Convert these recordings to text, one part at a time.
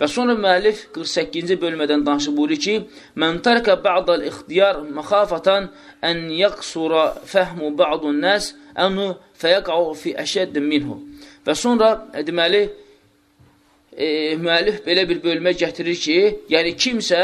Və sonra müəllif 48-ci bölmədən danışıb buyurur ki, Mən tərkə ba'dal ixtiyar məxafatan ən yəqsura fəhmu ba'dun nəs ənu fəyəqa'u fi əşəddin minhu. Və sonra, e, deməli, e, müəllif belə bir bölmə gətirir ki, yəni kimsə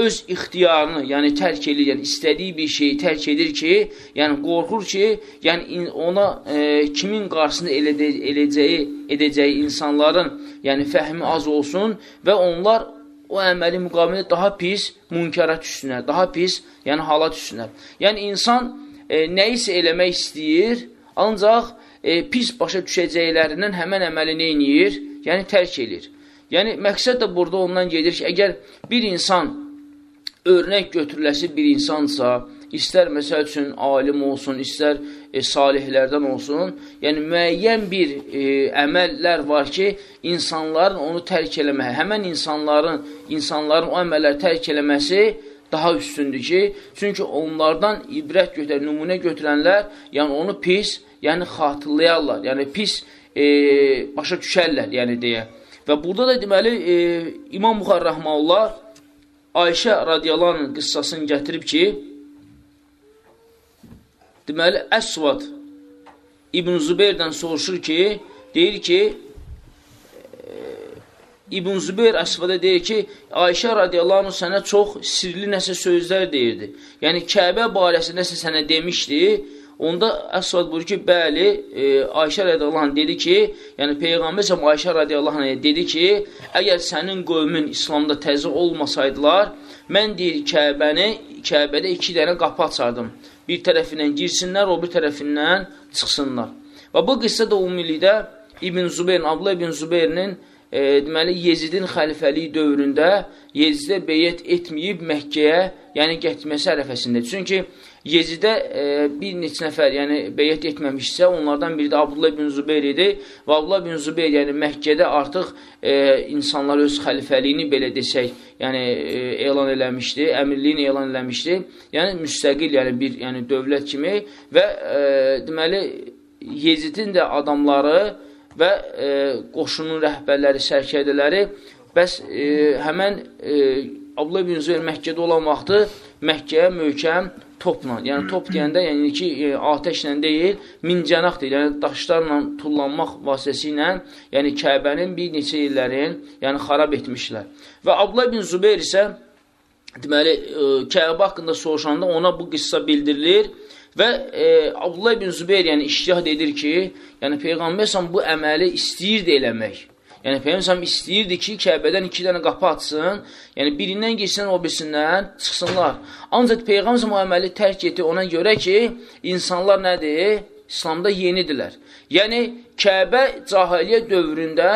öz ixtiyarını, yəni tərk edir, yəni istədiyi bir şeyi tərk edir ki, yəni qorxur ki, yəni ona e, kimin qarşısında elədə, eləcəyi, edəcəyi insanların, yəni fəhmi az olsun və onlar o əməli müqabilində daha pis münkara düşsünlər, daha pis, yəni hala düşsünlər. Yəni insan e, nəyisə eləmək istəyir, ancaq e, pis başa düşəcəklərindən həmən əməli neyniyir? Yəni tərk edir. Yəni məqsəd də burada ondan gedir ki, əgər bir insan örnək götürüləsi bir insansa, istər məsəl üçün alim olsun, istər e, salihlərdən olsun, yəni müəyyən bir e, əməllər var ki, insanların onu tərk eləməyə, həmən insanların, insanların o əməlləri tərk eləməsi daha üstündür ki, çünki onlardan ibrət götürən, nümunə götürənlər, yəni onu pis, yəni xatırlayarlar, yəni pis e, başa düşərlər, yəni deyə. Və burada da deməli, e, İmam Buxar Rəhmanullah Ayşə radiyalarının qıssasını gətirib ki, deməli, Əsvad İbn Zübeyrdən soruşur ki, deyir ki, e, İbn Zübeyr Əsvada deyir ki, Ayşə radiyalarının sənə çox sirli nəsə sözlər deyirdi. Yəni, Kəbə barəsində nəsə sənə demişdi, Onda Əsvad buyur ki, bəli, e, Ayşə radiyallahu dedi ki, yəni Peyğəmbər səhəm Ayşə radiyallahu dedi ki, əgər sənin qövmün İslamda təzə olmasaydılar, mən deyir Kəbəni, Kəbədə iki dənə qapı açardım. Bir tərəfindən girsinlər, o bir tərəfindən çıxsınlar. Və bu qıssa da ümumilikdə İbn Zubeyrin, Abdullah İbn Zubeyrin e, deməli, Yezidin xəlifəliyi dövründə Yezidə beyyət etməyib Məkkəyə, yəni getməsi ərəfəsində. Çünki Yezidə e, bir neçə nəfər, yəni beyyət etməmişsə, onlardan biri də Abdullah bin Zübeyr idi və Abdullah bin Zübeyr, yəni Məkkədə artıq e, insanlar öz xəlifəliyini belə desək, yəni e, elan eləmişdi, əmirliyini elan eləmişdi. Yəni müstəqil, yəni bir yəni dövlət kimi və e, deməli Yezidin də adamları və e, qoşunun rəhbərləri, sərkədələri bəs e, həmən e, Abdullah bin Zübeyr Məkkədə olan vaxtı Məkkəyə möhkəm topla. Yəni top deyəndə, yəni ki, e, atəşlə deyil, mincənaqdır. Yəni daşlarla tullanmaq vasitəsilə, yəni Kəbənin bir neçə illərin, yəni xarab etmişlər. Və Abdullah bin Zübeyr isə deməli e, Kəbə haqqında soruşanda ona bu qissa bildirilir və e, Abdullah bin Zübeyr yəni iştihad edir ki, yəni peyğəmbər bu əməli istəyirdi eləmək. Yəni Peyğəmbər istəyirdi ki, Kəbədən iki dənə qapı açsın, yəni birindən geçsin, o birisindən çıxsınlar. Ancaq Peyğəmbər o əməli tərk etdi ona görə ki, insanlar nədir? İslamda yenidirlər. Yəni, Kəbə cahiliyyə dövründə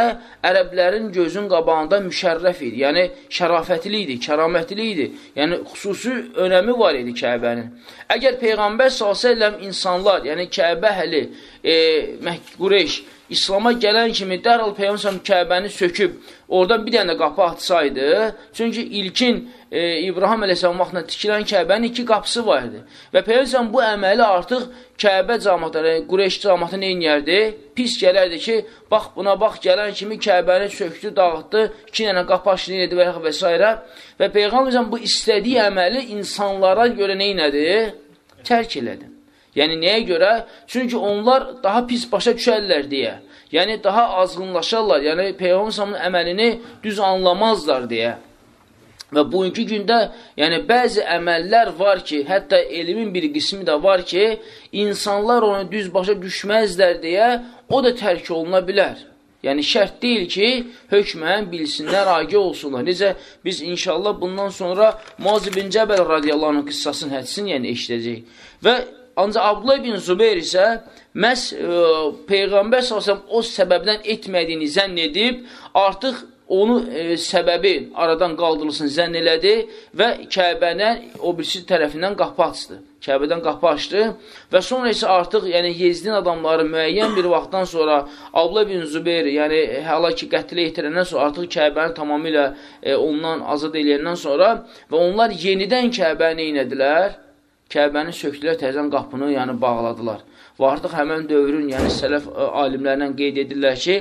ərəblərin gözün qabağında müşərrəf idi. Yəni, şərafətli idi, kəramətli idi. Yəni, xüsusi önəmi var idi Kəbənin. Əgər Peyğəmbər s.ə.v insanlar, yəni Kəbə həli, e, Qureyş, İslama gələn kimi dərhal Peyğəmbər Kəbəni söküb, oradan bir dənə qapı atsaydı, çünki ilkin e, İbrahim əleyhissalam vaxtında tikilən Kəbənin iki qapısı var idi. Və Peyğəmbər bu əməli artıq Kəbə cəmatları, Qureyş cəmatı nə edərdi? Pis gələrdi ki, bax buna bax gələn kimi Kəbəni söktü, dağıtdı, iki dənə qapı açdı və, və s. Və Peyğəmbər bu istədiyi əməli insanlara görə nə elədi? Tərk elədi. Yəni, nəyə görə? Çünki onlar daha pis başa düşərlər deyə. Yəni, daha azğınlaşarlar. Yəni, Peyğəmbər əməlini düz anlamazlar deyə. Və bugünkü gündə, yəni bəzi əməllər var ki, hətta elmin bir qismi də var ki, insanlar onu düz başa düşməzlər deyə, o da tərk oluna bilər. Yəni şərt deyil ki, hökmən bilsinlər, agi olsunlar. Necə biz inşallah bundan sonra Muaz bin Cəbəl radiyallahu anh qıssasının hədisini yəni eşidəcəyik. Və Ancaq Abdullah bin Zübeyir isə məhz e, Peyğəmbər s.ə.v o səbəbdən etmədiyini zənn edib, artıq onu e, səbəbi aradan qaldırılsın zənn elədi və Kəbənə o birisi tərəfindən qapı açdı. Kəbədən qapı açdı və sonra isə artıq yəni Yezdin adamları müəyyən bir vaxtdan sonra Abla bin Zübeyir, yəni həla ki qətlə yetirəndən sonra artıq Kəbəni tamamilə e, ondan azad eləyəndən sonra və onlar yenidən Kəbəni neynədilər? Kəbəni söktülər, təzən qapını yəni bağladılar. Və artıq həmən dövrün, yəni sələf ə, alimlərindən qeyd edirlər ki,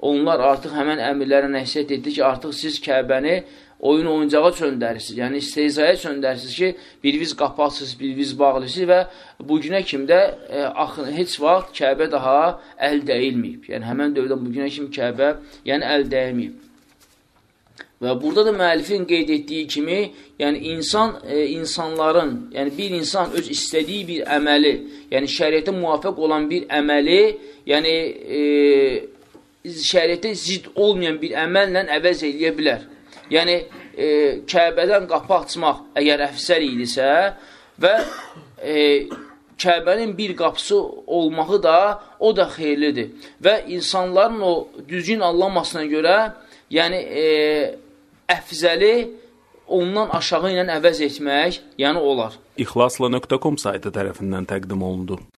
onlar artıq həmən əmirlərə nəsiyyət etdi ki, artıq siz Kəbəni oyun oyuncağa çöndərirsiniz. Yəni istehzaya çöndərirsiniz ki, biriniz qapatsınız, biriniz bağlısınız və bu günə kimi də e, axın, heç vaxt Kəbə daha əl dəyilməyib. Yəni həmən dövrdən bu günə kimi Kəbə yəni əl dəyilməyib. Və burada da müəllifin qeyd etdiyi kimi, yəni insan e, insanların, yəni bir insan öz istədiyi bir əməli, yəni şəriətə müvafiq olan bir əməli, yəni e, şəriətə zidd olmayan bir əməllə əvəz eləyə bilər. Yəni e, Kəbədən qapı açmaq əgər əfsəl idisə və e, Kəbənin bir qapısı olmağı da o da xeyirlidir. Və insanların o düzgün anlamasına görə, yəni e, əfzəli ondan aşağı ilə əvəz etmək, yəni olar. İxlasla.com saytı tərəfindən təqdim olundu.